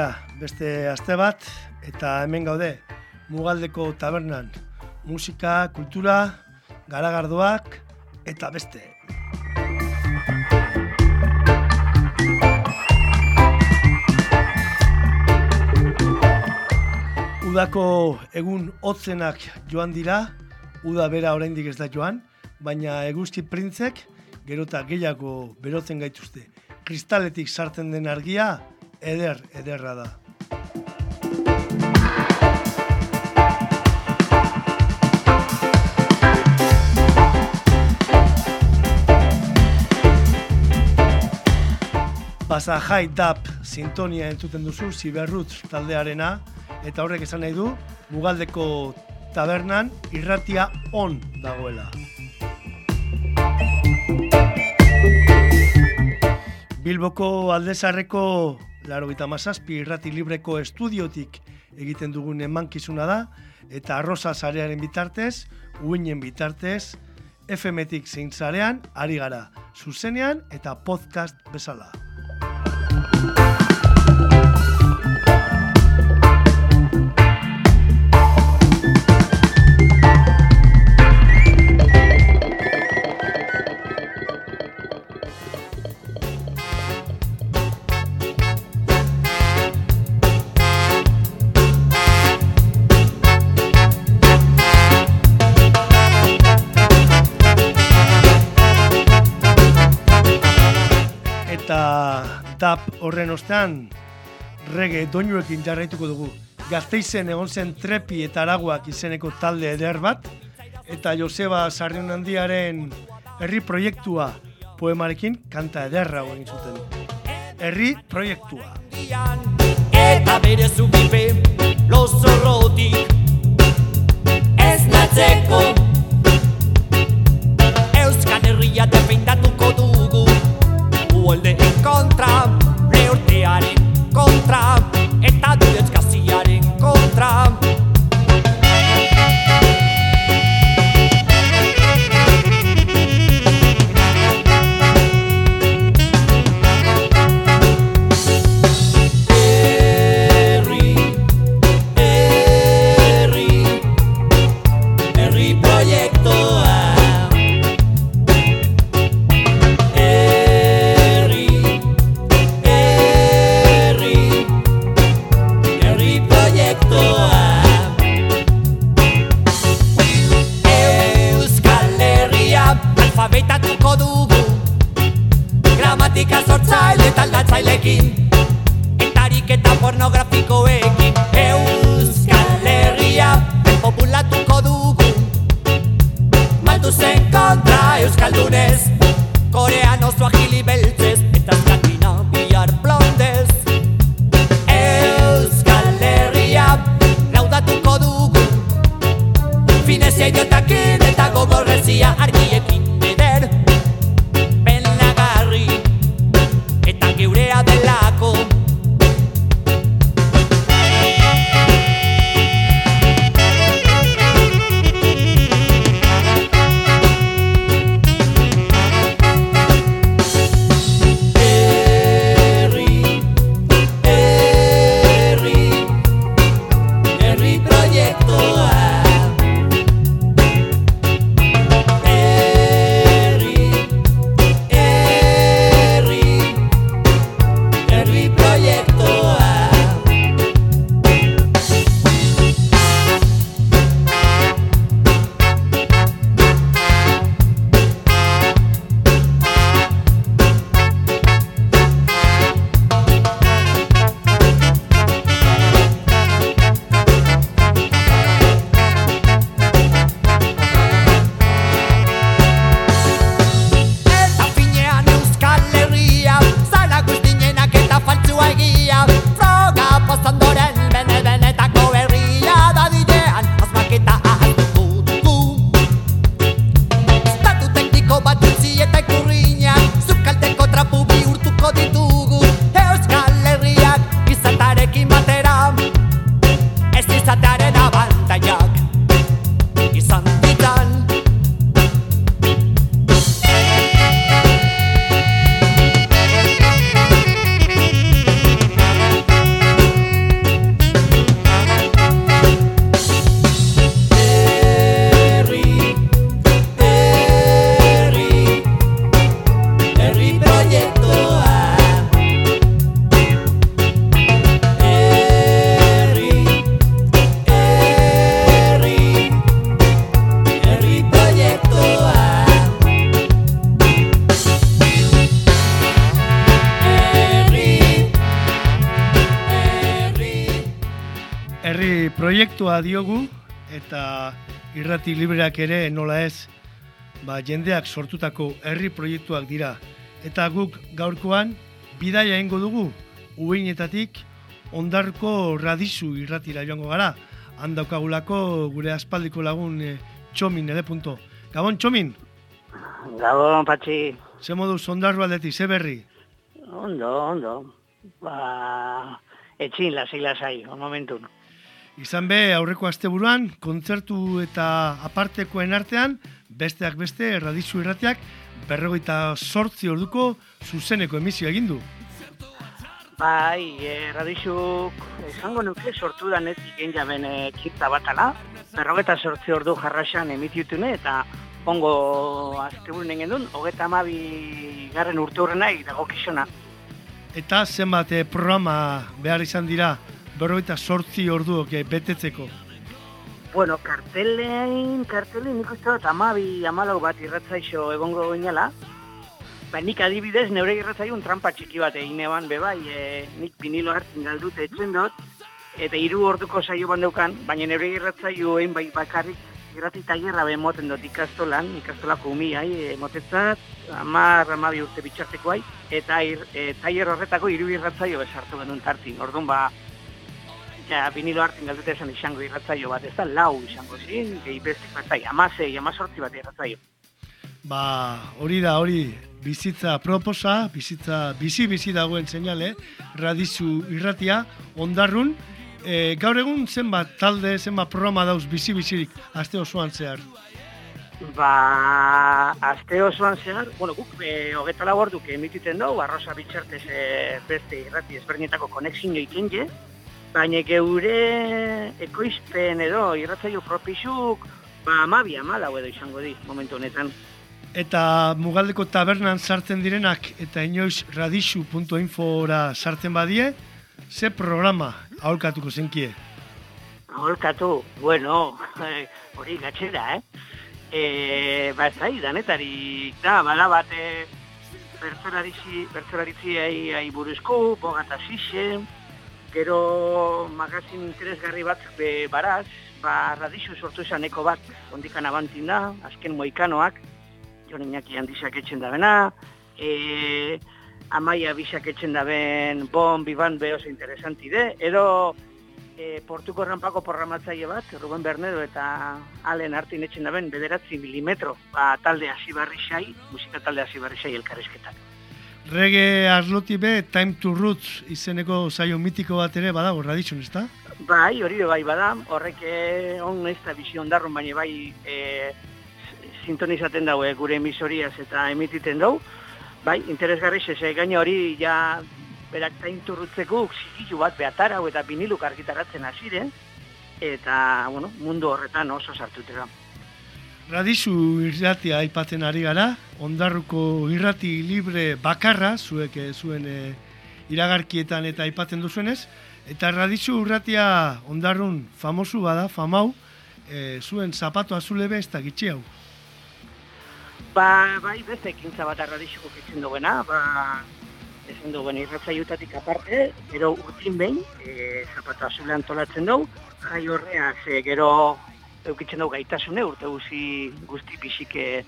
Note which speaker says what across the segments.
Speaker 1: Herria, beste aste bat, eta hemen gaude, Mugaldeko tabernan, musika, kultura, garagardoak, eta beste. Udako egun hotzenak joan dira, uda bera oraindik ez da joan, baina eguzki printzek gerota gehiago berotzen gaituzte. Kristaletik sartzen den argia, eder, ederra da. Basa Jai Dap sintonia entzuten duzu Ziberrutz taldearena eta horrek esan nahi du Mugaldeko tabernan irratia on dagoela. Bilboko aldezarreko laro gita mazazpi irrati libreko estudiotik egiten dugun emankizuna da eta arroza zarearen bitartez, uinen bitartez, FM-tik zein zarean, ari gara, zuzenean eta podcast bezala. Eta tap horren ostean rege doinuekin jarraituko dugu. Gazteizen egon zen trepi eta araguak izeneko talde eder bat, eta Joseba Sarrion handiaren herri proiektua poemarekin kanta ederra egin zuten. Herri proiektua.
Speaker 2: Eta bere zubipe lozorrotik ez natzeko Euskal Herria defendatuko dugu Uolde en kontra, lehortearen kontra Eta dudetzkaziaren kontra proiektua
Speaker 1: diogu eta irrati libreak ere nola ez ba, jendeak sortutako herri proiektuak dira. Eta guk gaurkoan bidaia ingo dugu uinetatik ondarko radizu irratira joango gara. Handaukagulako gure aspaldiko lagun e, txomin ere punto. Gabon txomin?
Speaker 3: Gabon, patxi.
Speaker 1: Ze modu zondarru aldetik, ze berri?
Speaker 3: Ondo, ondo. Ba, etxin, lasai, lasai, on momentun.
Speaker 1: Izan be, aurreko asteburuan, kontzertu eta apartekoen artean, besteak beste, radizu irratiak, berrogeita sortzi orduko zuzeneko emisio egin du.
Speaker 3: Bai, e, radizuk, esango nuke sortu da nezik egin jaben e, kitza batala, berrogeta sortzi ordu jarraxan emitiutune eta ongo asteburun egin duen, hogeta amabi garren urte hurrena dago kisona.
Speaker 1: Eta zenbat eh, programa behar izan dira berrogeita sortzi orduok eh, betetzeko?
Speaker 3: Bueno, kartelein, kartelein nik uste dut amabi, amalau bat irratzaixo egongo goinala, Ba, nik adibidez, neure irratzaiun trampa txiki bat egin eban, bebai, e, nik vinilo hartzen galdut etzen dut, eta hiru orduko saio bandeukan, baina neure irratzaiu bai bakarrik, irrati tailerra be moten dut ikastolan, ikastolako umi, hai, e, motetzat, amar, amabi urte bitxarteko hai, eta ir, e, horretako hiru irratzaio besartu genuen tartin, orduan ba, ja, vinilo hartzen galdut esan izango irratzaio bat, ez da lau izango zin, gehi bestik bat zai, amazei, amazortzi bat irratzaio.
Speaker 1: Ba, hori da, hori, bizitza proposa, bizitza bizi-bizi dagoen seinale, radizu irratia, ondarrun, e, gaur egun zenbat talde, zenbat programa dauz bizi-bizirik, aste osoan zehar?
Speaker 3: Ba, aste osoan zehar, bueno, guk, e, hogeta laborduk emititen dugu, arroza bitxartez e, beste irrati ezberdinetako konexin joiten je, baina geure ekoizpen edo irratzaio propizuk, ba, amabi, amalau edo izango di, momentu honetan.
Speaker 1: Eta mugaldeko tabernan sartzen direnak eta inoiz radixu.infora sartzen badie, ze programa aholkatuko zenkie?
Speaker 3: Aholkatu, bueno, hori eh, gatxera, eh? E, ba, ez da, danetari, da, bala bat, e, bertzolaritzi ai, buruzko, bogata zixe, gero magazin interesgarri bat be, baraz, ba, radixu sortu esaneko bat, ondikan abantin da, azken moikanoak, Jon Iñaki handizak etxen da bena, e, amaia bisak etxen da ben bon, biban, behos interesanti de, edo e, portuko rampako programatzaile bat, Ruben Bernedo eta Alen hartin etxen da ben, bederatzi milimetro, ba, talde hasi barri xai, musika talde hasi barri xai elkarrizketak.
Speaker 1: Rege Arloti be, Time to Roots izeneko zaio mitiko bat ere badago, radizun, ez da?
Speaker 3: Bai, hori bai bada, horrek eh, on ez da bizio ondarrun, baina bai e, sintonizaten daue gure emisoriaz eta emititen dugu. Bai, interesgarri xe, gaina hori ja berak tainturrutzeko zikilu bat behatar hau eta biniluk argitaratzen hasiren eta, bueno, mundu horretan oso sartutera.
Speaker 1: Radizu irratia aipatzen ari gara, ondarruko irrati libre bakarra, zuek eh, zuen e, iragarkietan eta aipatzen duzuenez, eta radizu irratia ondarrun famosu bada, famau, e, zuen zapatu azulebe ez da gitxe hau.
Speaker 3: Ba, bai, beste ekintza bat arradixiko kitzen duena, ba, ezin duen irratzaiutatik aparte, gero urtin behin, e, zapatu azule antolatzen dugu, jai horrea, ze gero eukitzen dugu gaitasune, urte guzi guzti bisike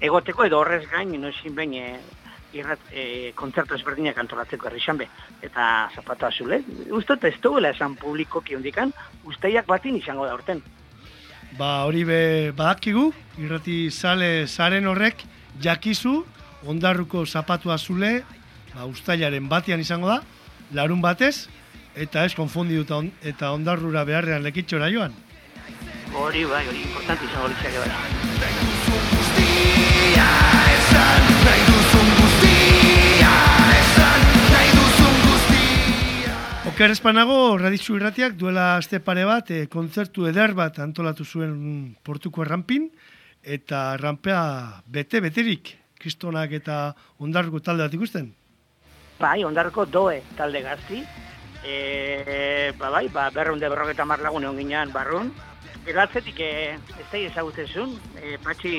Speaker 3: egoteko, edo horrez gain, no ezin behin, e, irrat, e, kontzertu ezberdinak antolatzeko errixan be, eta zapatu azule. Uztot ez duela esan publikoki hondikan, usteiak batin izango da urten.
Speaker 1: Ba, hori be badakigu, irrati sale zaren horrek jakizu ondarruko zapatu azule, ba ustailaren batean izango da, larun batez eta ez konfundi dut on, eta ondarrura beharrean lekitxora joan.
Speaker 3: Hori bai, hori importante izango litzake bada.
Speaker 1: Oker espanago, Radizu Irratiak duela aste pare bat, e, kontzertu eder bat antolatu zuen portuko errampin, eta errampea bete-beterik, kristonak eta ondarruko talde bat ikusten?
Speaker 3: Bai, ondarruko doe talde gazti, e, ba bai, ba, berrunde berroketa marlagun egon ginean barrun, Eratzetik e, ez da ezagutzen zuen, e, patxi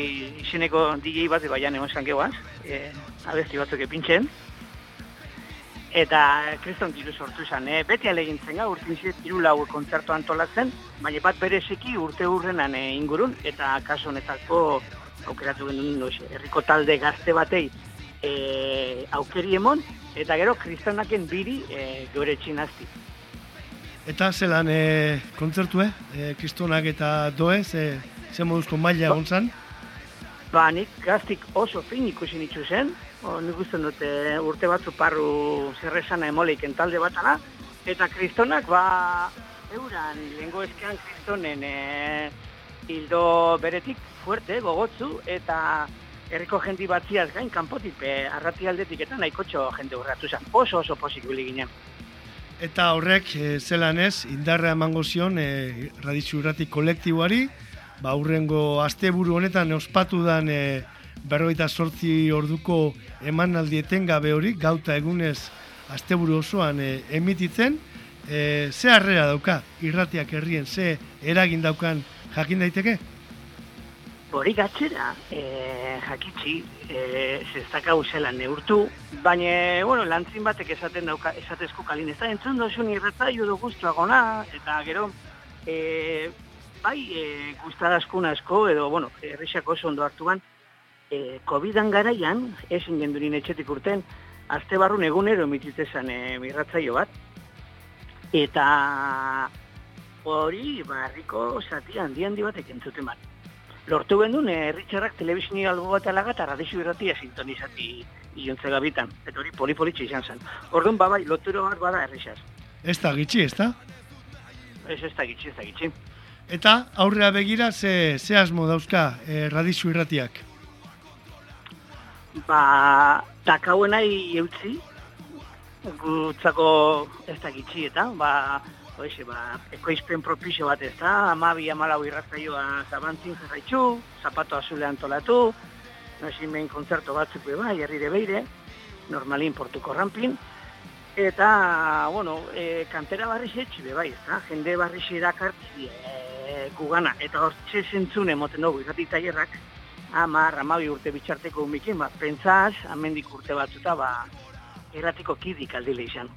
Speaker 3: izeneko DJ bat baian egon zangeoaz, e, abesti batzuk epintzen, Eta kriston diru sortu izan, eh? beti alegintzen ga, urtin ziret diru lau kontzertu antolatzen, baina bat bereziki urte hurrenan eh, ingurun, eta kaso honetako aukeratu genuen noxe, herriko talde gazte batei eh, aukeri emon, eta gero kristonaken biri eh, gure txinazti.
Speaker 1: Eta zelan e, eh? E, kristonak eta doe, ze, ze moduzko maila egon zan?
Speaker 3: Ba, nik gaztik oso fin ikusi nitu zen, o, nik usten dute urte batzu parru zerrezana emoleiken talde batana, eta kristonak, ba, euran, lehengo eskean kristonen e, hildo beretik fuerte, gogotzu, eta herriko jendi batziaz gain, kanpotik, e, arrati aldetik eta nahikotxo jende urratu zen. Oso oso posik ginen.
Speaker 1: Eta horrek, e, zelan ez, indarra emango zion e, raditzu irrati kolektiboari, ba, urrengo asteburu honetan ospatu dan e, berroita sortzi orduko emanaldi etengabe hori, gauta egunez asteburu osoan e, emititzen, e, ze harrera dauka irratiak herrien, ze eragin daukan jakin daiteke?
Speaker 3: Hori gatzera, e, jakitzi, e, zestaka zelan neurtu, baina, bueno, lantzin batek esaten dauka, esatezko kalin, ez da entzun dozun irratzaio du guztuagona, eta gero, e, bai, e, guztaraskun asko, edo, bueno, errixako oso ondo hartuan, e, COVID-an garaian, ezin gendurin etxetik urten, azte barrun egunero emititzezan e, irratzaio bat, eta hori, barriko zati handi handi batek entzuten bat lortu gendun, eh, Richardak telebizini albo bat alaga eta radixu irratia sintonizati iontze gabitan. Eta hori polipolitxe izan zen. Orduan, babai, loturo bat bada errixaz.
Speaker 1: Ez da gitxi, ez da?
Speaker 3: Ez ez da gitxi, ez da gitxi.
Speaker 1: Eta aurrea begira ze, ze asmo dauzka e, radizu irratiak.
Speaker 3: Ba, takauen nahi eutzi, gutzako ez da gitxi eta, ba, Hoize, ba, ekoizpen propizio bat ez da, amabi amalau irraztaioa zabantzin zerraitxu, zapato azule antolatu, nosin behin kontzerto batzuk bai, herrire beire, normalin portuko rampin, eta, bueno, e, kantera barri zetxi be bai, ez da, jende barri irakartzi e, gugana, eta hortxe zentzune moten dugu irrati tailerrak, amar, amabi urte bitxarteko umikin, ba, pentsaz, amendik urte batzuta, ba, erratiko kidik aldile izan.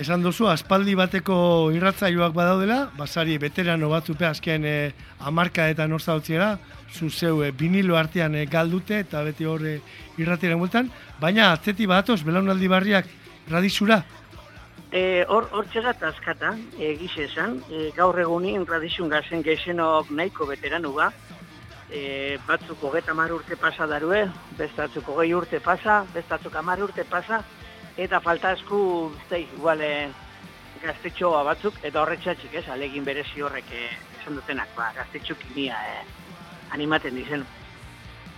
Speaker 1: Esan duzu, aspaldi bateko irratzaioak badaudela, basari veterano batzupe azken e, amarka eta norza utziera, zu zeu e, vinilo artean e, galdute eta beti hor e, irratiaren bueltan, baina atzeti batoz, belaunaldi barriak radizura.
Speaker 3: E, hor hor txegat askata, egize esan, e, gaur egunin radizun gazen gexenok nahiko veteranu ba, e, batzuk hogeta mar urte pasa darue, bestatzuk hogei urte pasa, bestatzuk amar urte pasa, eta falta esku, zei, igual, e, gaztetxoa batzuk, eta horretxatxik, ez, alegin berezi horrek e, esan dutenak, ba, gaztetxuk inia e, animaten dizen.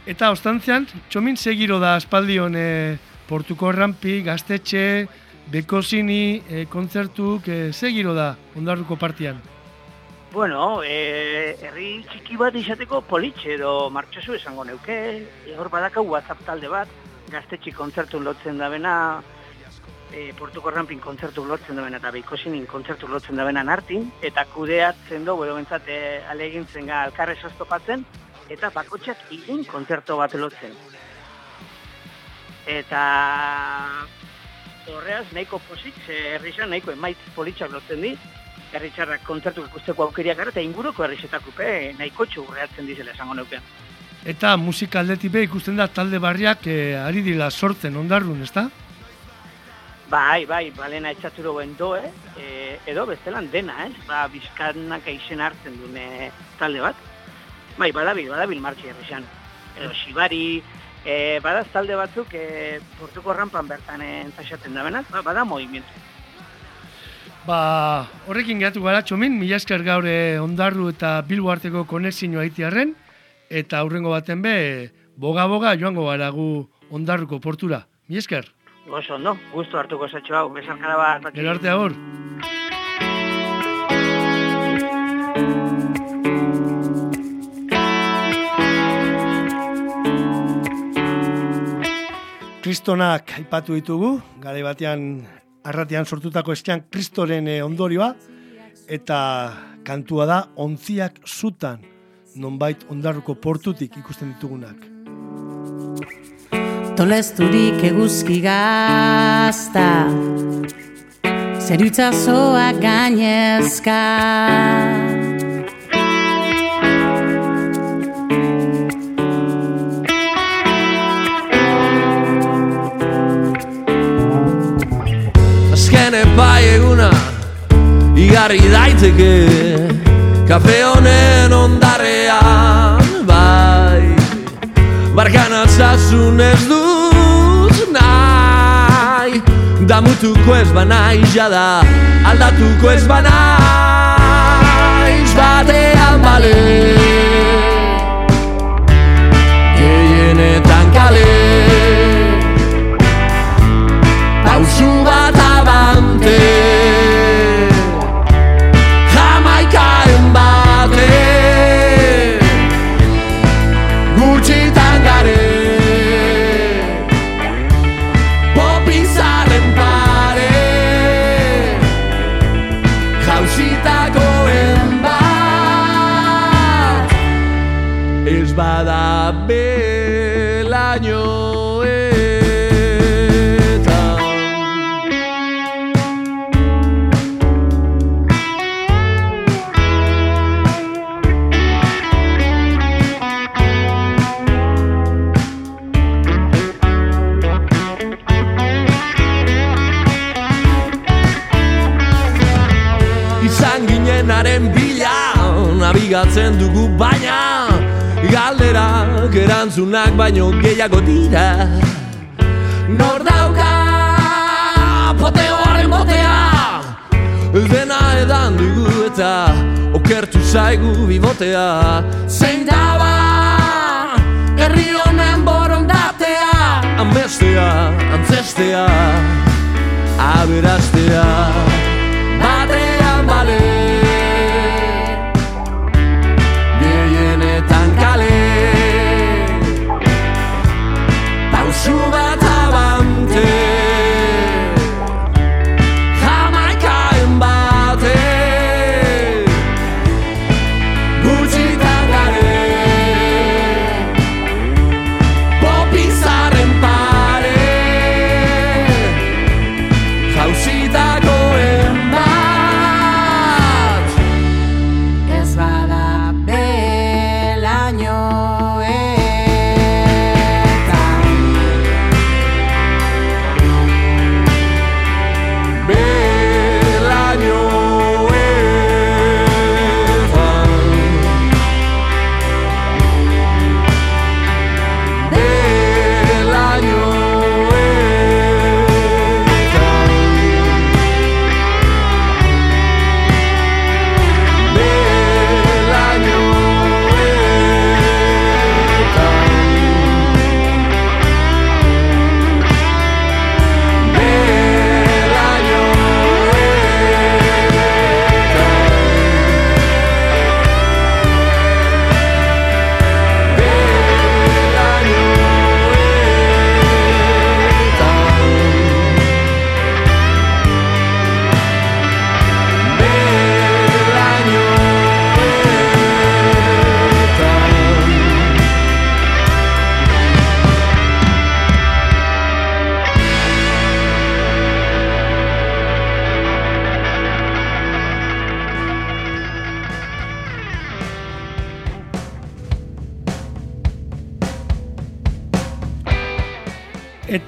Speaker 1: Eta ostantzean, txomin segiro da aspaldion e, Portuko Rampi, Gaztetxe, Bekozini, e, kontzertuk, e, segiro da ondarruko partian.
Speaker 3: Bueno, e, herri txiki bat izateko politxe edo martxosu esango neuke, hor badakau WhatsApp talde bat, gaztetxi kontzertu lotzen dabena, e, Portuko Rampin kontzertu lotzen dabena eta Beikosinin kontzertu lotzen dabena nartin, eta kudeatzen dugu edo bentsat e, alegintzen ga alkarre sostopatzen, eta bakotxak egin kontzertu bat lotzen. Eta horreaz nahiko posik, ze nahiko emaitz politxak lotzen di, herritxarrak kontzertu ikusteko aukeriak gara, eta inguruko herrixetakupe nahiko txurreatzen dizela esango neukean.
Speaker 1: Eta musika aldetik be ikusten da talde barriak e, ari dira sortzen ondarrun, ezta?
Speaker 3: Bai, bai, balena etxaturo do, eh? E, edo bestelan dena, ez? Ba, bizkanak aixen hartzen dune talde bat. Bai, badabil, badabil martxi herrixan. Edo xibari, e, badaz talde batzuk e, portuko rampan bertan entzaxaten da benak, ba, bada movimientu.
Speaker 1: Ba, horrekin geratu gara txomin, mila esker gaur e, ondarru eta bilbo arteko konexioa aitiarren, eta aurrengo baten be, boga-boga joango gara gu ondarruko portura. Mila esker,
Speaker 3: Oso, ondo, gustu hartuko zatxo hau, bezarkada bat.
Speaker 1: gero arte agur. Kristonak aipatu ditugu, gare batean arratian sortutako estean kristoren eh, ondorioa, eta kantua da ontziak zutan, nonbait ondarruko portutik ikusten ditugunak.
Speaker 4: Tolezturik eguzki gazta. Zerutzazoa gainezka.
Speaker 5: Azken epai eguna Igarri daiteke Kafe honen ondarrean Bai. Barkan altzasun ez dut Damutuko ez banaiz jada Aldatuko ez banaiz Batean bale. Gehienetan kale. Pausu bat abante Nabigatzen dugu baina Galderak erantzunak baino gehiago dira. Nor dauka Poteoaren botea? Dena edan dugu eta Okertu zaigu bibotea. Zein daba Herri honen borondatea? Amestea, antzestea Aberastea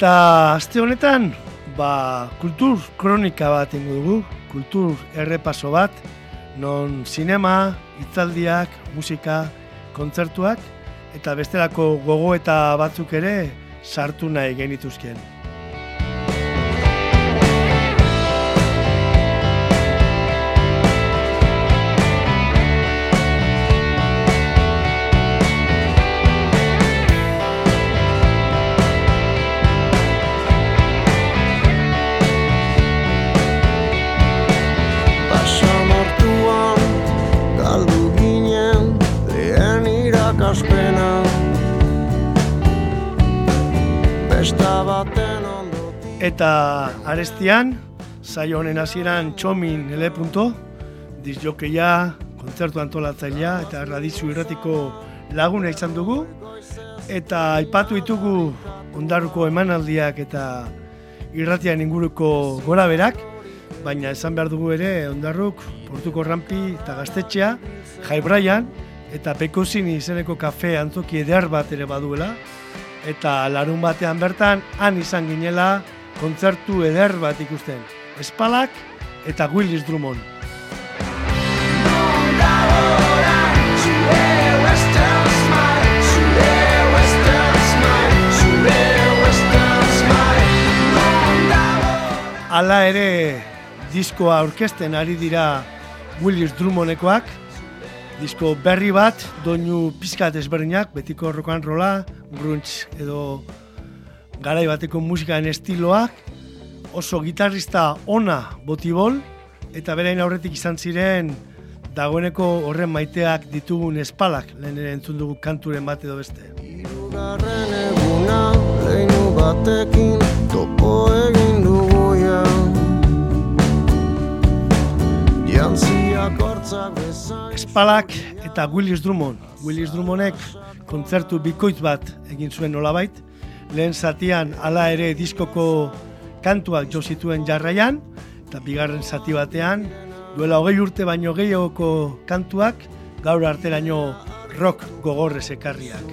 Speaker 1: Eta aste honetan, ba, kultur kronika bat ingo dugu, kultur errepaso bat, non sinema, hitzaldiak, musika, kontzertuak, eta bestelako gogo eta batzuk ere sartu nahi genituzkien. Eta arestian, saio honen hasieran txomin ele punto, disjokeia, kontzertu antolatzailea eta radizu irratiko laguna izan dugu. Eta aipatu ditugu ondarruko emanaldiak eta irratian inguruko gora berak, baina esan behar dugu ere ondarruk portuko rampi eta gaztetxea, Jai Brian eta Pekozin izeneko kafe antzoki eder bat ere baduela, eta larun batean bertan han izan ginela kontzertu eder bat ikusten. Espalak eta Willis Drummond. Hala ere diskoa orkesten ari dira Willis Drummondekoak, disko berri bat, doinu pizkat ezberdinak, betiko rock and rolla, grunge edo garai bateko musikaren estiloak, oso gitarrista ona botibol, eta berain aurretik izan ziren dagoeneko horren maiteak ditugun espalak, lehen ere entzun dugu kanturen bat edo beste.
Speaker 6: Hirugarren eguna leinu batekin topo egin dugu ja Jantziak hortzak bezain
Speaker 1: Espalak eta Willis Drummond. Willis Drummondek kontzertu bikoitz bat egin zuen nolabait. Lehen zatian hala ere diskoko kantuak jo zituen jarraian, eta bigarren zati batean, duela hogei urte baino gehiagoko kantuak, gaur arteraino rock gogorrez ekarriak.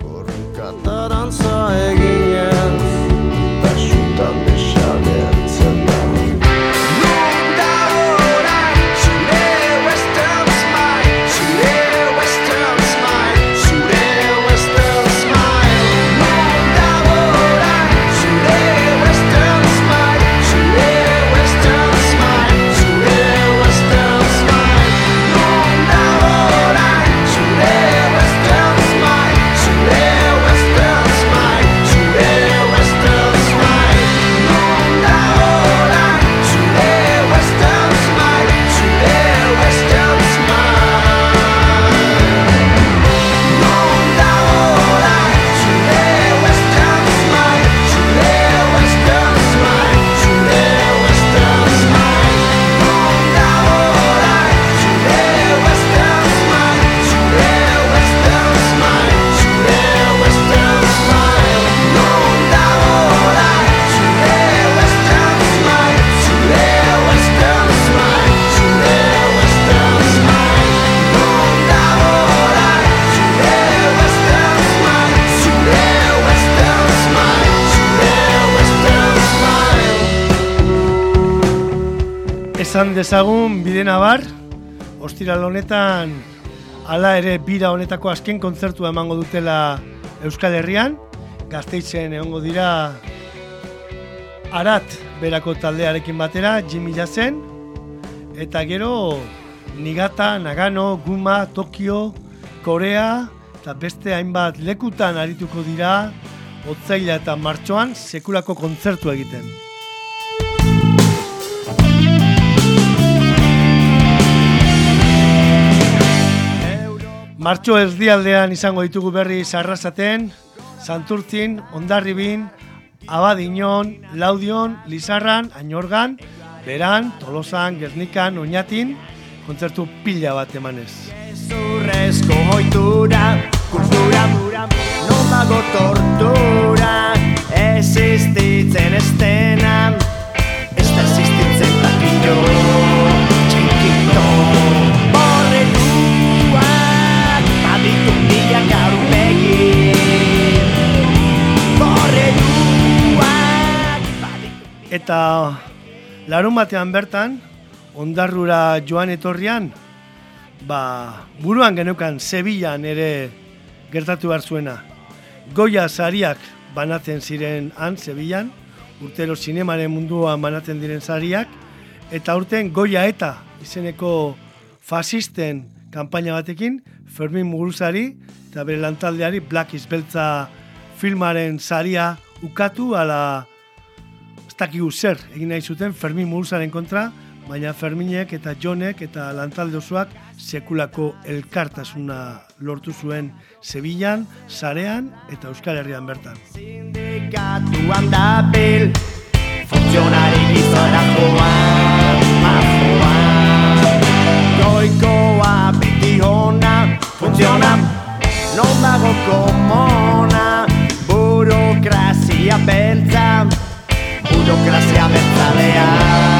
Speaker 6: Korrikatarantza eginez
Speaker 1: Esan dezagun bidena bar, ostiral honetan hala ere bira honetako azken kontzertua emango dutela Euskal Herrian, gazteitzen egongo dira Arat berako taldearekin batera, Jimmy Jazen, eta gero Nigata, Nagano, Guma, Tokio, Korea, eta beste hainbat lekutan arituko dira, otzaila eta martxoan sekulako kontzertu egiten. Martxo erdialdean izango ditugu berri sarrazaten, Santurtzin, Ondarribin, Abadiñon, Laudion, Lizarran, Añorgan, Beran, Tolosan, Gernikan, Oñatin, kontzertu pila bat emanez.
Speaker 2: Zurrezko hoitura, kultura mura, non dago tortura, existitzen estena, ez da existitzen takillo, borreluak, baditu
Speaker 1: Eta larun batean bertan, ondarrura joan etorrian, ba, buruan geneukan Sevillan ere gertatu behar zuena. Goya sariak banatzen ziren han Sevillan, urtero zinemaren munduan banatzen diren sariak, eta urten Goya eta izeneko fasisten kanpaina batekin, Fermin Muguruzari eta bere lantaldeari Black is Beltza filmaren saria ukatu ala ez dakigu zer egin nahi zuten Fermin Muguruzaren kontra, baina Ferminek eta Jonek eta lantalde osoak sekulako elkartasuna lortu zuen Sevillan, Sarean eta Euskal Herrian bertan.
Speaker 2: Sindikatuan dabil Funtzionari gizora joan Majoan Goikoa beti hona Funtziona Non dago komona Burokrazia beltza Burokrazia bertzalea Ere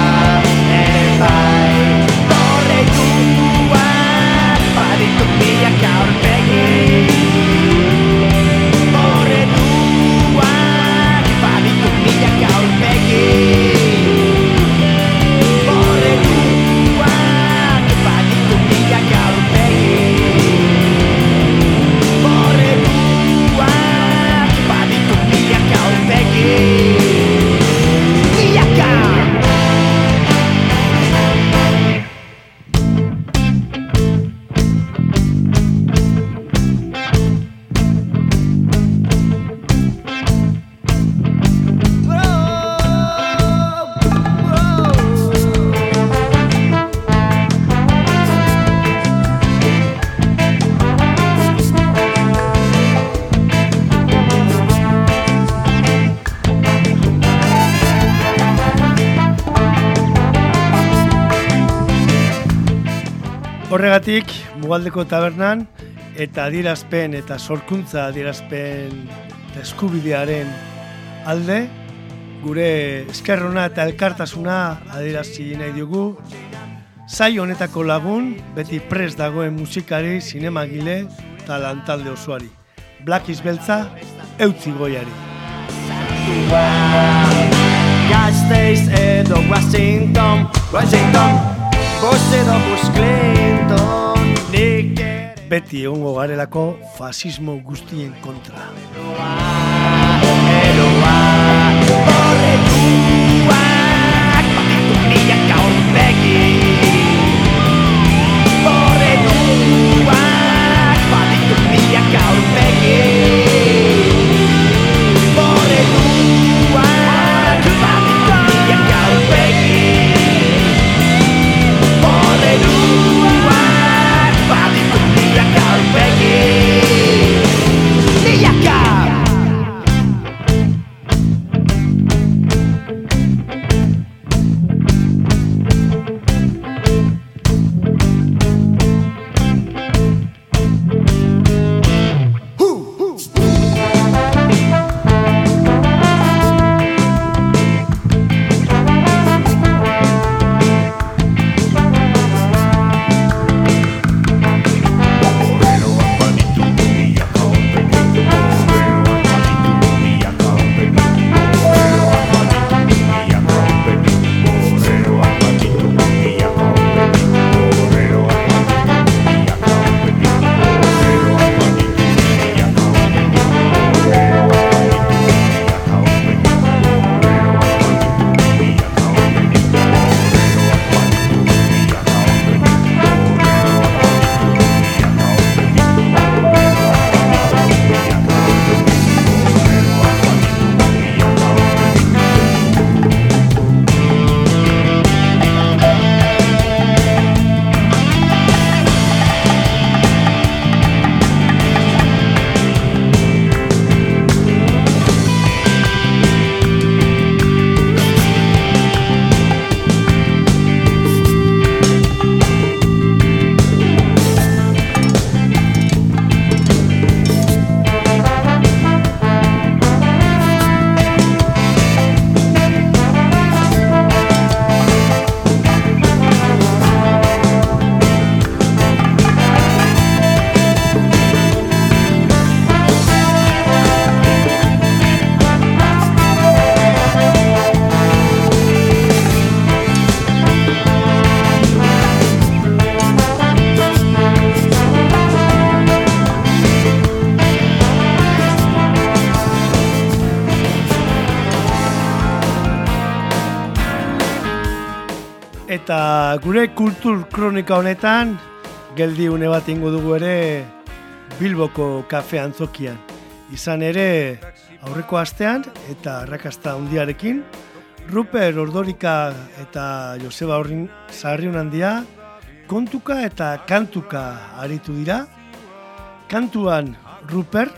Speaker 1: Horregatik, Mugaldeko tabernan, eta adierazpen eta sorkuntza adierazpen eta eskubidearen alde, gure eskerrona eta elkartasuna adierazi nahi diogu, zai honetako lagun, beti pres dagoen musikari, zinemagile eta lantalde osoari. Black Beltza, eutzi goiari.
Speaker 2: Gazteiz edo Washington, Washington, Bost edo Bush Clinton, nik ere
Speaker 1: Beti egongo garelako fasismo guztien kontra.
Speaker 2: eroa. Horretuak,
Speaker 1: Eta gure kultur kronika honetan, geldi une bat ingo dugu ere Bilboko kafe antzokian. Izan ere, aurreko astean eta arrakasta handiarekin, Ruper Ordorika eta Joseba Horrin Sarriun handia kontuka eta kantuka aritu dira. Kantuan Ruper,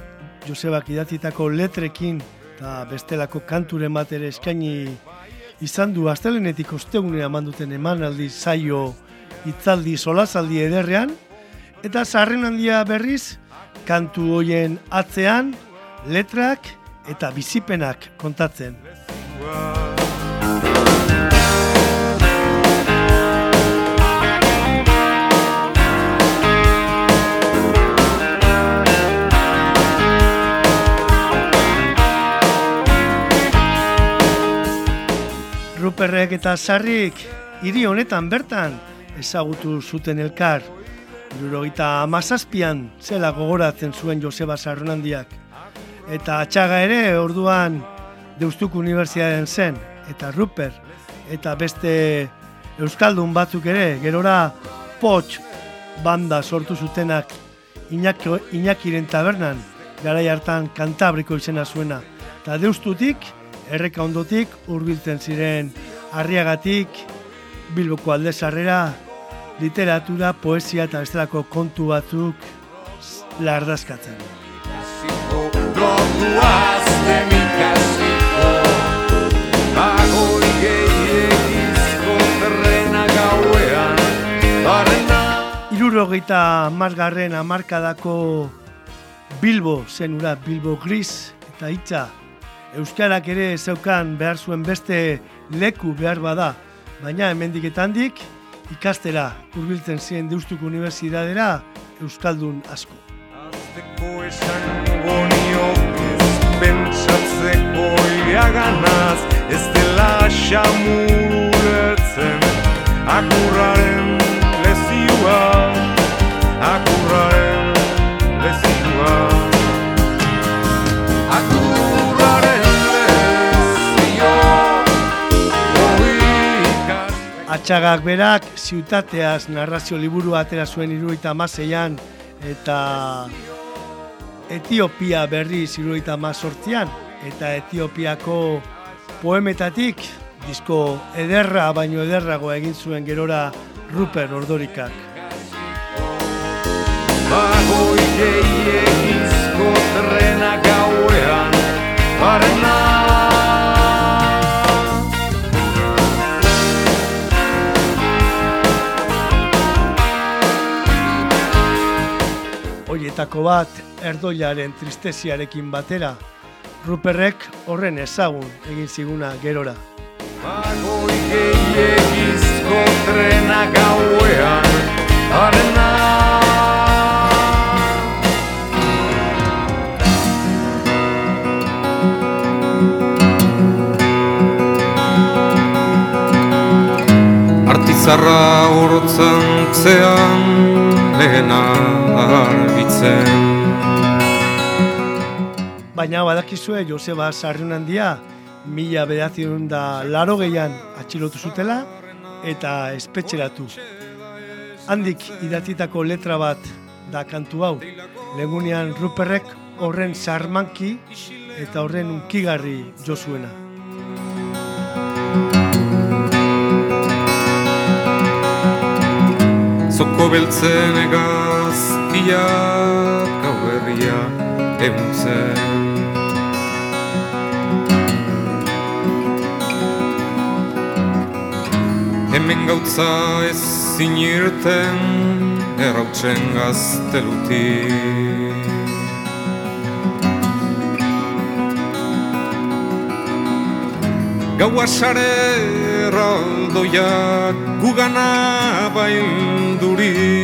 Speaker 1: Josebak idatzitako letrekin eta bestelako kanturen bat ere eskaini izan du astelenetik ostegunera manduten emanaldi saio hitzaldi solasaldi ederrean eta sarren handia berriz kantu hoien atzean letrak eta bizipenak kontatzen. Ruperrek eta Sarrik hiri honetan bertan ezagutu zuten elkar. Hirurogeita hamazazpian zela gogoratzen zuen Joseba Sarronandiak. Eta atxaga ere orduan Deustuk Unibertsiaren zen, eta Ruper, eta beste Euskaldun batzuk ere, gerora Poch banda sortu zutenak Iñaki, Iñakiren tabernan, garai hartan kantabriko izena zuena. Eta deustutik, erreka ondotik, hurbiltzen ziren arriagatik, bilboko alde sarrera, literatura, poesia eta bestelako kontu batzuk lardazkatzen. Irurogeita margarren amarkadako Bilbo zenura Bilbo Gris eta hitza Euskarak ere zeukan behar zuen beste leku behar bada, baina hemendik eta handik ikastera hurbiltzen ziren Deustuko Unibertsitatera Euskaldun asko.
Speaker 7: Azteko esango niokez, pentsatzeko iaganaz, ez dela xamulertzen, akurraren lezioa,
Speaker 1: Atxagak berak ziutateaz narrazio liburu atera zuen iruita amaseian eta Etiopia berri iruita amazortzian eta Etiopiako poemetatik disko ederra baino ederrago egin zuen gerora Ruper Ordorikak.
Speaker 7: Bagoi gehiagizko trena gauean Barna
Speaker 1: Hoietako bat erdoilaren tristeziarekin batera, Ruperrek horren ezagun egin ziguna gerora.
Speaker 7: Bagoi gehiagizko trena gauean Barna Artizarra urtzen zean lehena argitzen
Speaker 1: Baina badakizue Joseba Sarriunandia mila bederatzen da laro gehian atxilotu zutela eta espetxeratu. Handik idatzitako letra bat da kantu hau. Legunean Ruperrek horren sarmanki eta horren unkigarri jo zuena.
Speaker 7: Zoko beltzen egazkiak gau berria ehuntzen Hemen gautza ez zinirten errautzen gaztelutik Gaua sare erraldoiak gugana bailduri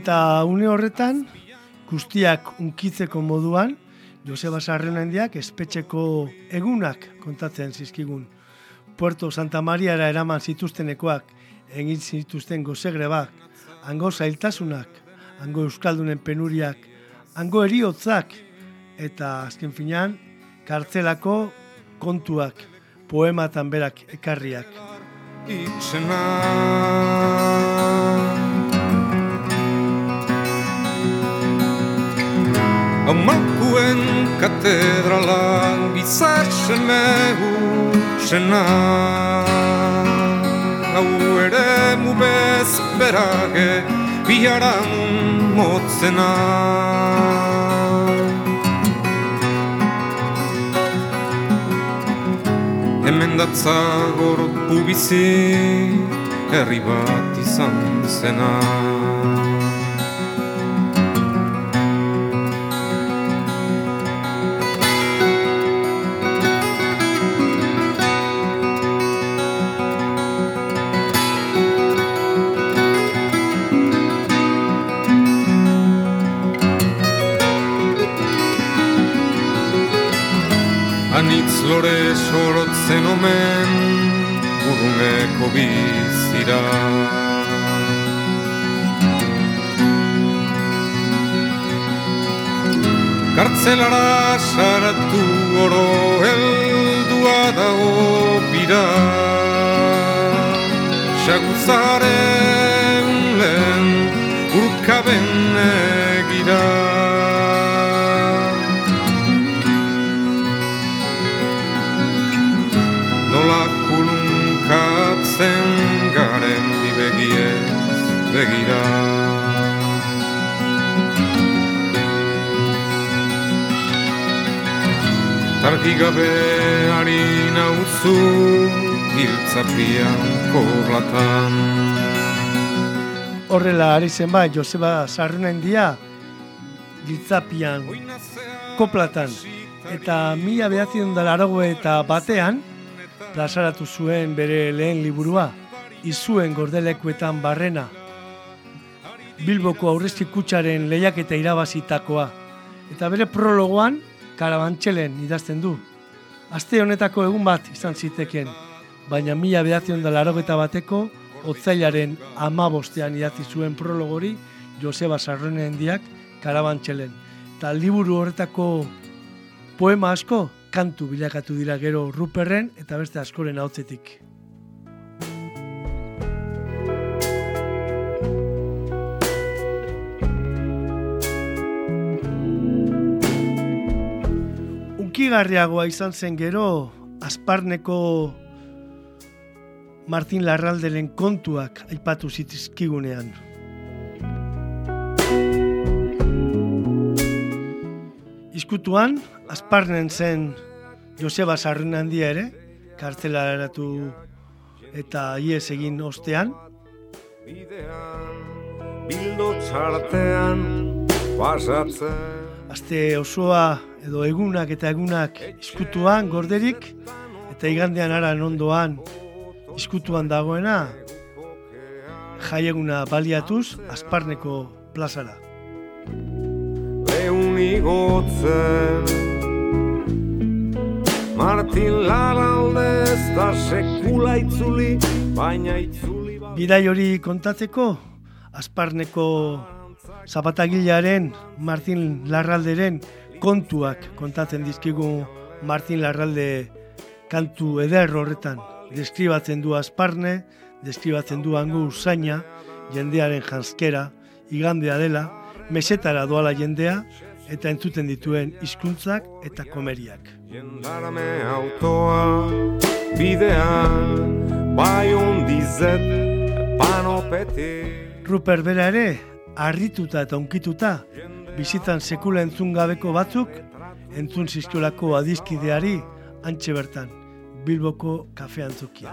Speaker 1: Eta une horretan, guztiak unkitzeko moduan, Joseba Sarrenandiak espetxeko egunak kontatzen zizkigun. Puerto Santa Mariara eraman zituztenekoak, egin zituzten gozegrebak, hango zailtasunak, hango euskaldunen penuriak, hango eriotzak, eta azken finean, kartzelako kontuak, poematan berak ekarriak.
Speaker 7: Amakuen katedrala gizatzen egutxena Hau ere mu bezberage biharan motzena. Hemen datza gorpu bizi herri bat izan zena
Speaker 8: lore sorotzen omen Uruneko bizira. Kartzelara saratu oro heldua da opira Xaguzaren lehen urkaben egira begira Tarki gabe harin auzu Giltzapian korlatan
Speaker 1: Horrela ari zen bai, Joseba Sarrenen giltzapian koplatan. Eta mila behatzen da eta batean, plazaratu zuen bere lehen liburua, izuen gordelekuetan barrena. Bilboko aurrezki kutsaren lehiaketa irabazitakoa. Eta bere prologoan, karabantxelen idazten du. Aste honetako egun bat izan ziteken, baina mila behatzen da eta bateko, otzailaren amabostean idatzi zuen prologori Joseba Sarronen diak karabantxelen. Eta liburu horretako poema asko kantu bilakatu dira gero Ruperren eta beste askoren hautzetik. Unkigarriagoa izan zen gero Asparneko Martin Larraldelen kontuak aipatu zitizkigunean. Izkutuan, Asparnen zen Joseba Sarrin handia ere, kartzela eratu eta ies egin ostean.
Speaker 7: Bildo txartean pasatzen
Speaker 1: Aste osoa edo egunak eta egunak izkutuan gorderik, eta igandean aran ondoan izkutuan dagoena jaieguna baliatuz Asparneko plazara.
Speaker 7: Leun igotzen Martin Laraldez da sekula itzuli Baina itzuli bat
Speaker 1: Bidai hori kontatzeko Asparneko zapatagilaren Martin Larralderen kontuak kontatzen dizkigu Martin Larralde kantu eder horretan deskribatzen du asparne, deskribatzen du hango usaina, jendearen janskera, igandea dela, mesetara doala jendea, eta entzuten dituen hizkuntzak eta komeriak.
Speaker 7: Jendarme autoa bidean Bai ondizet panopeti
Speaker 1: Ruper bera ere, harrituta eta onkituta, bizitzan sekula entzun gabeko batzuk, entzun zizkiolako adizkideari antxe bertan. Bilboko kafe antzokia.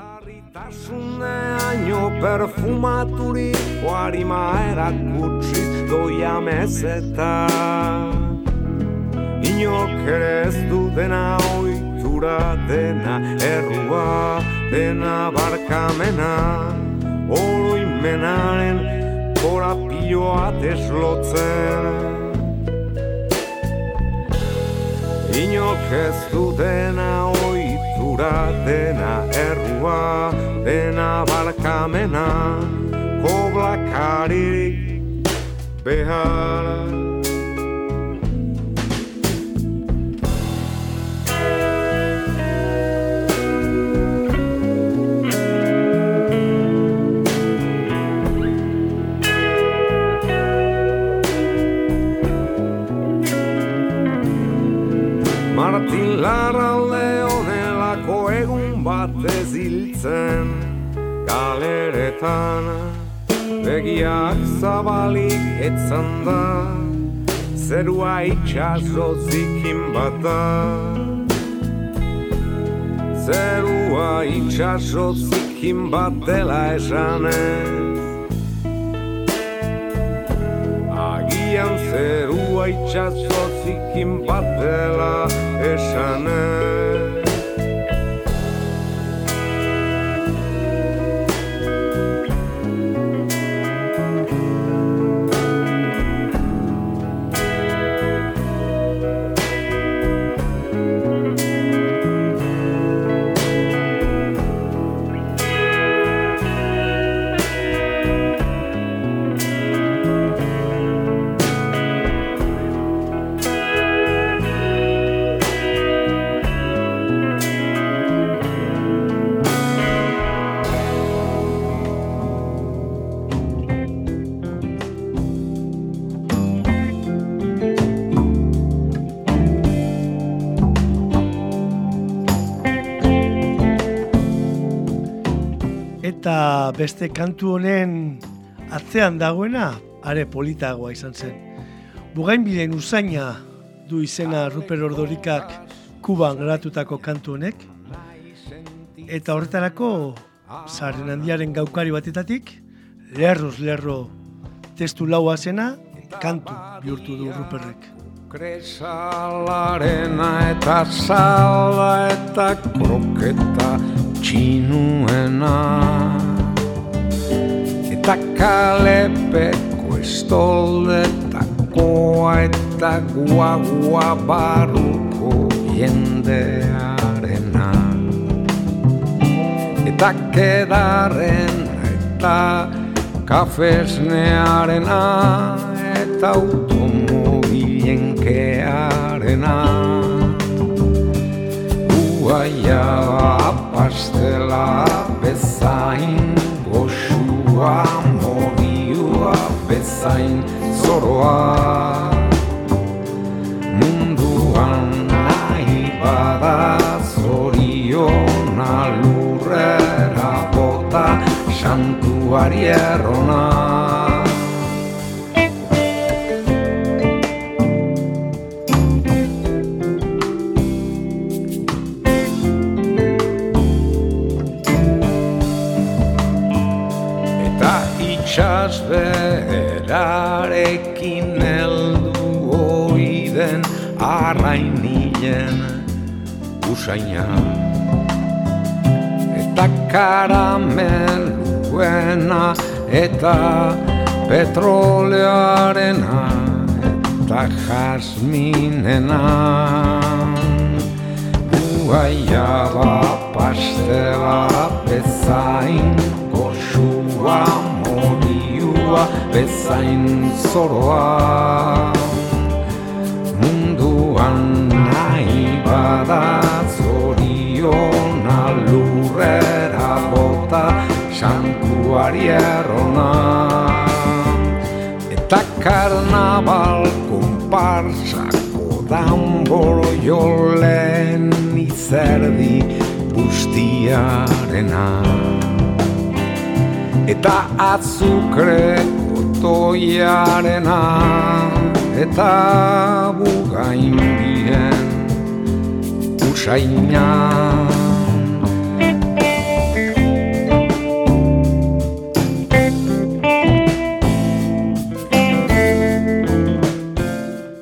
Speaker 7: Tasuneaino perfumaturi Guarima erakutsi doia mezeta Inok ere ez du dena oitura dena Errua dena barkamena Oroimenaren korapioa deslotzen Inok ez du dena oitura dena errua dena barkamena koblakaririk behar begiak zabalik etzan da Zerua itxaso zikin bat da Zerua itxaso zikin bat dela esanez Agian zerua itxaso zikin bat dela esanez
Speaker 1: Beste kantu honen atzean dagoena, are politagoa izan zen. Bugain bilen usaina du izena Ruper Ordorikak kuban gratutako kantu honek. Eta horretarako, zaren handiaren gaukari batetatik, lerroz lerro testu laua zena, kantu bihurtu du Ruperrek.
Speaker 7: Kresalarena eta sala eta kroketa txinuena Eta kalepeko estoldetakoa eta guagua baruko jendearena Eta kedarren eta kafesnearena eta automobilen kearena Uaia pastela bezain goxua moriua bezain zoroa Munduan nahi bada zoriona lurrera bota santuari errona berarekin heldu oiden arrainilen usaina. Eta karameluena eta petroleoarena eta jasminena. Guaiaba pastela bezain goxua moriua bezain zoroa. Munduan nahi bada zoriona lurrera bota santuari errona. Eta karnaval konparsako danboro jolen izerdi bustiarena Eta azukre toiarena Eta bugain biren usaina.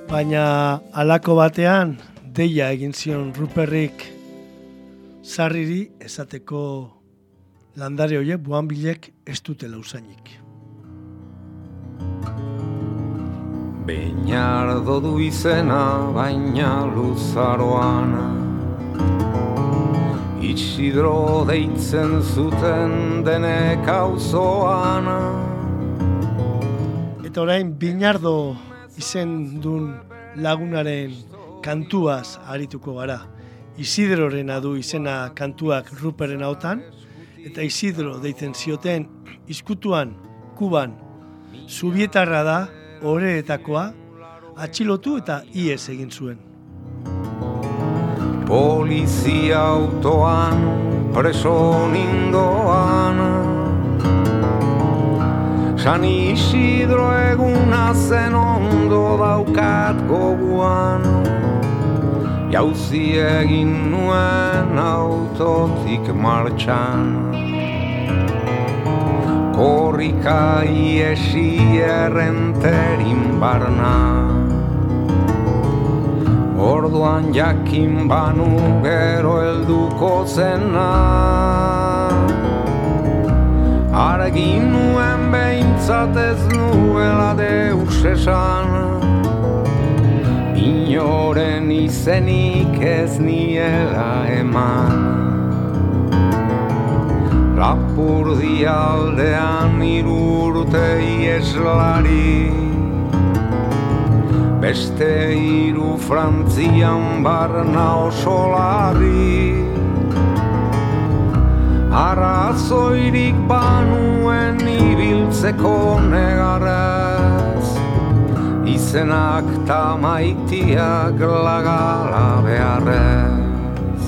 Speaker 1: Baina halako batean deia egin zion Ruperrik sarriri esateko landare horiek buan bilek ez dutela usainik.
Speaker 7: Beñardo du izena baina luzaroan Isidro deitzen zuten denek auzoan
Speaker 1: Eta orain Binardo izen dun lagunaren kantuaz arituko gara. Isidrorena du izena kantuak Ruperen hautan, eta Isidro deitzen zioten izkutuan, kuban, zubietarra da, horreetakoa, atxilotu eta iez egin zuen.
Speaker 7: Polizia autoan preso nindoan. San Isidro eguna zen ondo daukat goguan Jauzi egin nuen autotik martxan. Korrika iesi errenterin barna. Orduan jakin banu gero helduko zena. Argi nuen behintzat ez nuela deus esan Inoren izenik ez niela eman. Lapurdi aldean irurte ieslari Beste hiru Frantzian barna oso larri Arrazoirik banuen ibiltzeko negarrez Izenak ta maitiak lagala beharrez.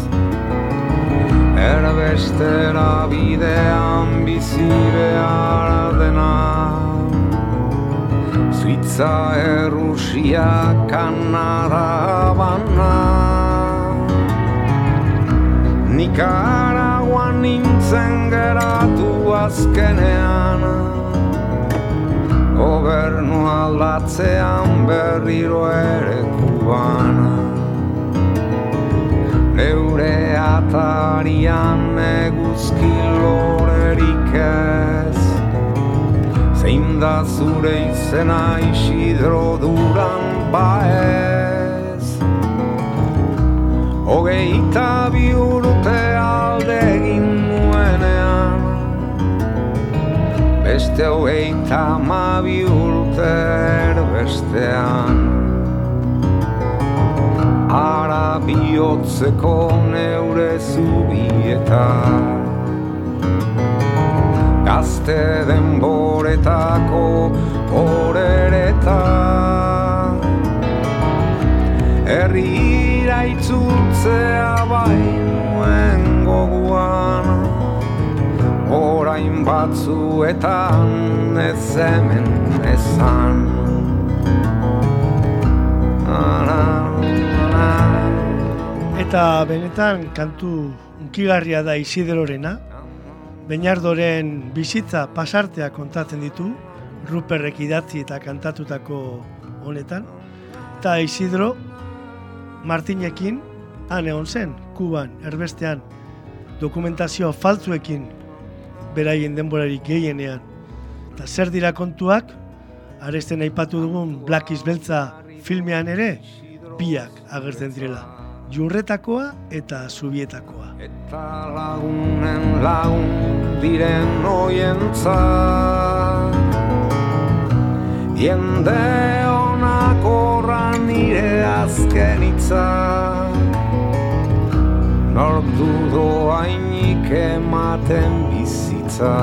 Speaker 7: Erbestera bidean bizi behar dena. Suitza errusia kanara bana Nikaraguan nintzen geratu azkenean Gobernu aldatzean berriro ere kubana. Neure atarian eguzki lorerik ez. Zein da zure izena isidro duran baez? Hogeita Beste hogeita ma bi urte erbestean. Ara bihotzeko neure zubieta Gazte denboretako horereta Herrira itzultzea bainuen goguan. Orain batzuetan ez hemen ezan
Speaker 1: Eta benetan kantu unkigarria da Isidororena. Beñardoren bizitza pasartea kontatzen ditu, Ruperrek idatzi eta kantatutako honetan. Eta Isidro Martinekin han egon zen, Kuban, erbestean, dokumentazio faltzuekin beraien denborarik gehienean. Eta zer dira kontuak, aresten aipatu dugun Black Beltza filmean ere, biak agertzen direla. Jurretakoa eta zubietakoa.
Speaker 7: Eta lagunen lagun diren oientza Jende honak nire azken itza Nortu doainik ematen bizitza.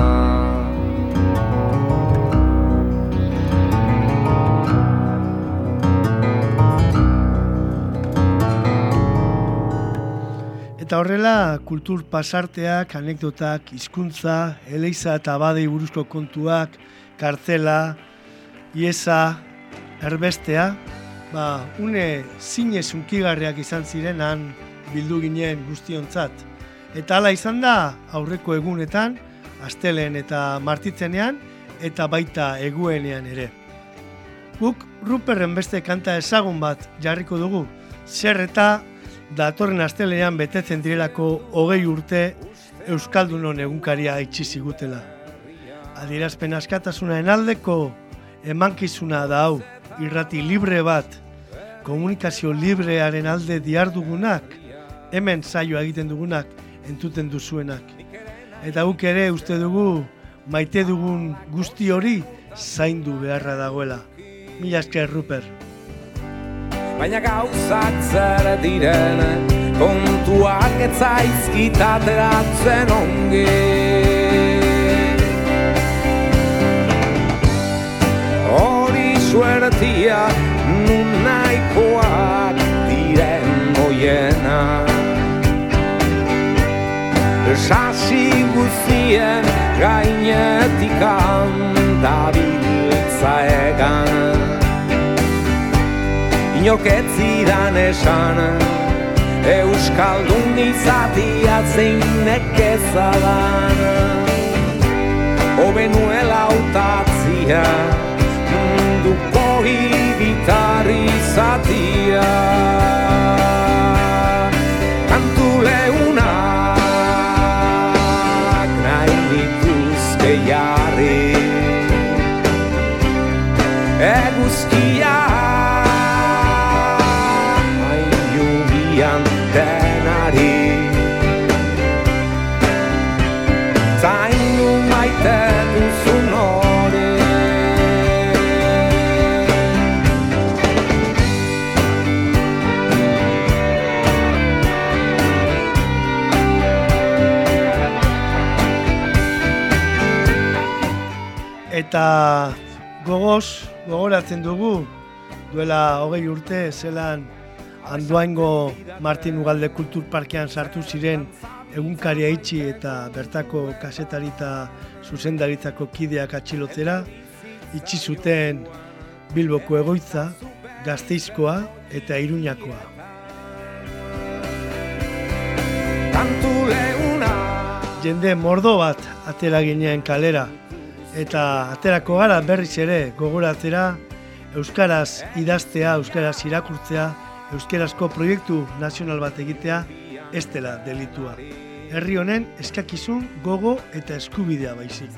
Speaker 1: Eta horrela, kultur pasarteak, anekdotak, hizkuntza, eleiza eta badei buruzko kontuak, kartzela, iesa, erbestea, ba, une zinez unkigarriak izan ziren han bildu ginen guztiontzat. Eta hala izan da, aurreko egunetan, astelen eta martitzenean, eta baita eguenean ere. Guk Ruperren beste kanta ezagun bat jarriko dugu, zer eta datorren astelenean betetzen direlako hogei urte Euskaldunon egunkaria itxi zigutela. Adierazpen askatasunaren aldeko emankizuna da hau, irrati libre bat, komunikazio librearen alde diardugunak, hemen saioa egiten dugunak, entuten duzuenak. Eta guk ere uste dugu maite dugun guzti hori zaindu beharra dagoela. Mila esker, Rupert.
Speaker 7: Baina gauzak zer diren kontuak ez zaizkit ateratzen ongi Hori suertia nun Sasi guztien gainetik handabiltza egan Inok ez zidan esan Euskaldun izatia zein nekezadan Obe nuela utatzia Munduko hiritar izatia Eguzkia Aiugian denari. Zainu maite duzun hori.
Speaker 1: Eta gogoz, gogoratzen dugu, duela hogei urte zelan Anduaingo Martin Ugalde Kultur Parkean sartu ziren egunkaria itxi eta bertako kasetarita zuzendaritzako kideak atxilotzera, itxi zuten Bilboko egoitza, Gazteizkoa eta Iruñakoa. Jende mordo bat atera ginean kalera, eta aterako gara berriz ere gogoratzera Euskaraz idaztea, Euskaraz irakurtzea, Euskarazko proiektu nazional bat egitea, ez dela delitua. Herri honen eskakizun, gogo eta eskubidea baizik.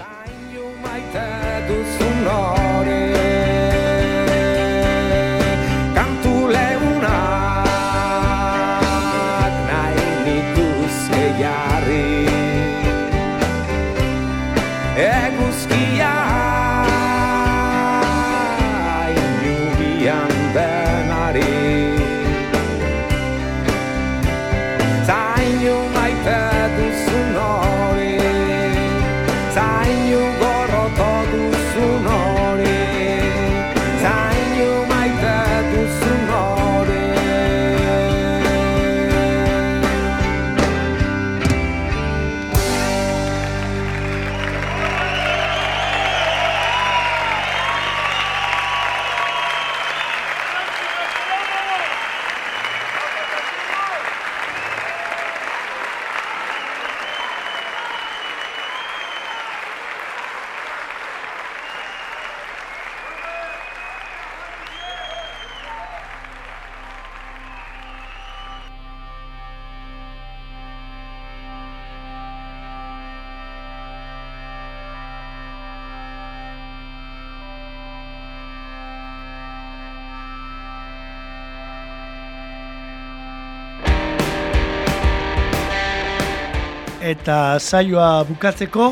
Speaker 1: Eta saioa bukatzeko,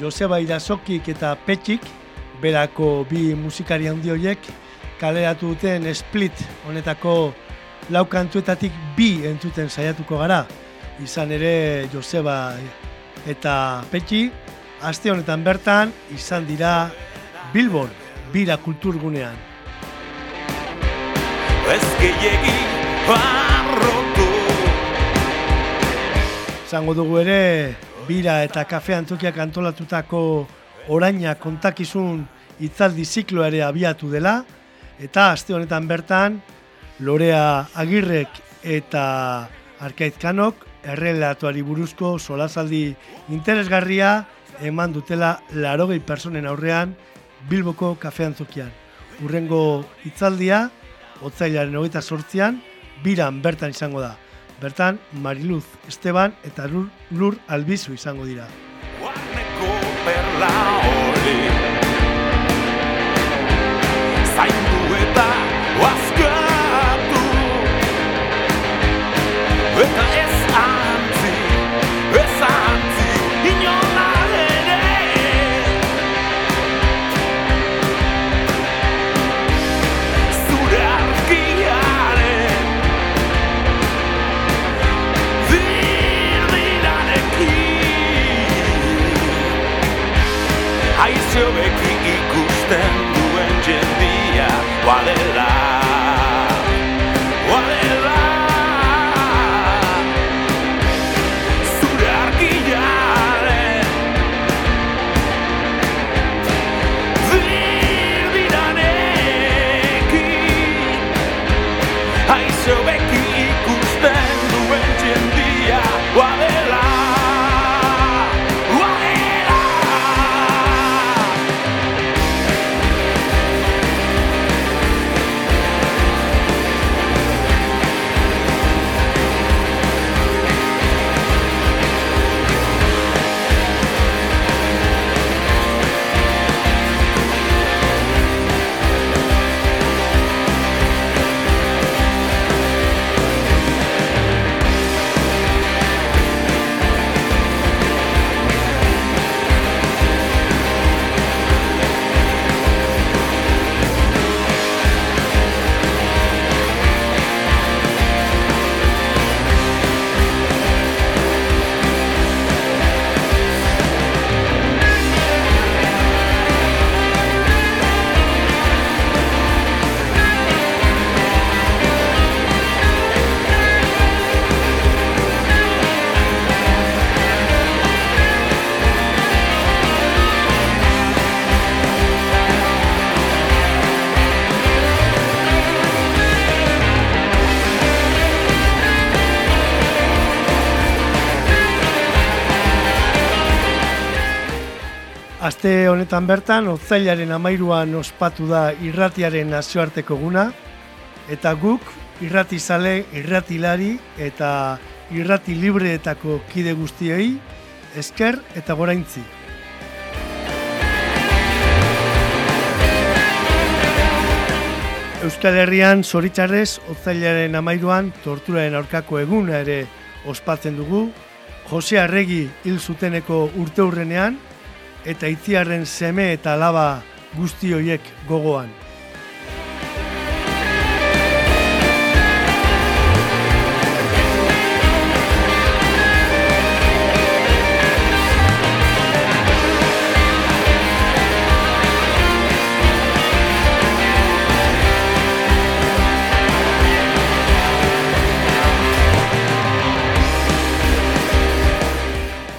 Speaker 1: Joseba Idazokik eta Petxik, berako bi musikari handi horiek, kaleratu duten split honetako lau kantuetatik bi entzuten saiatuko gara. Izan ere Joseba eta Petxi, aste honetan bertan izan dira Bilbon, bira kulturgunean.
Speaker 7: Ez gehiegi barrotu
Speaker 1: Zango dugu ere, bira eta kafe antokiak antolatutako oraina kontakizun hitzaldi zikloa ere abiatu dela, eta aste honetan bertan, Lorea Agirrek eta Arkaizkanok errelatuari buruzko solazaldi interesgarria eman dutela larogei personen aurrean Bilboko kafe antzokian. Urrengo hitzaldia, otzailaren hogeita sortzian, biran bertan izango da. Bertan, Mariluz Esteban eta Lur, Lur Albizu izango dira.
Speaker 7: Guarneko
Speaker 1: honetan bertan, otzailaren amairuan ospatu da irratiaren nazioarteko guna, eta guk irratizale, irratilari eta irrati libreetako kide guztiei, esker eta goraintzi. Euskal Herrian zoritxarrez, otzailaren amairuan torturaren aurkako eguna ere ospatzen dugu, Jose Arregi hil zuteneko urte hurrenean, eta itziarren seme eta alaba guzti hoiek gogoan.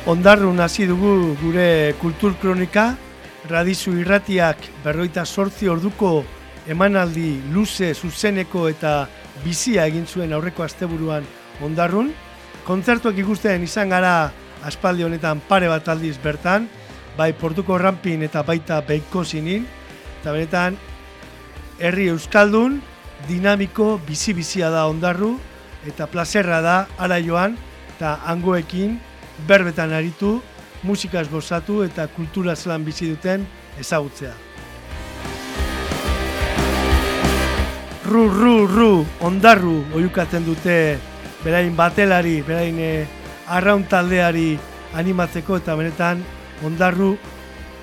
Speaker 1: Ondarrun hasi dugu gure kulturkronika, radizu irratiak berroita sortzi orduko emanaldi luze zuzeneko eta bizia egin zuen aurreko asteburuan ondarrun. Kontzertuak ikusten izan gara aspaldi honetan pare bat aldiz bertan, bai portuko rampin eta baita beiko zinin, eta benetan herri euskaldun, dinamiko, bizi-bizia da ondarru, eta plazerra da ara joan, eta angoekin, berbetan aritu, musikaz gozatu eta kultura zelan bizi duten ezagutzea. Ru, ru, ru, ondarru oiukatzen dute berain batelari, berain eh, arraun taldeari animatzeko eta benetan ondarru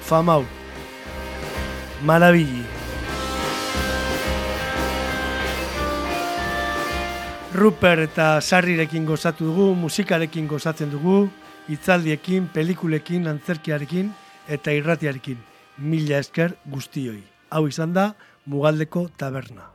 Speaker 1: famau. Marabili. Ruper eta sarrirekin gozatu dugu, musikarekin gozatzen dugu, hitzaldiekin, pelikulekin, antzerkiarekin eta irratiarekin. Mila esker guztioi. Hau izan da, Mugaldeko taberna.